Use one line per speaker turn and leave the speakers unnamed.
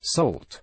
Salt.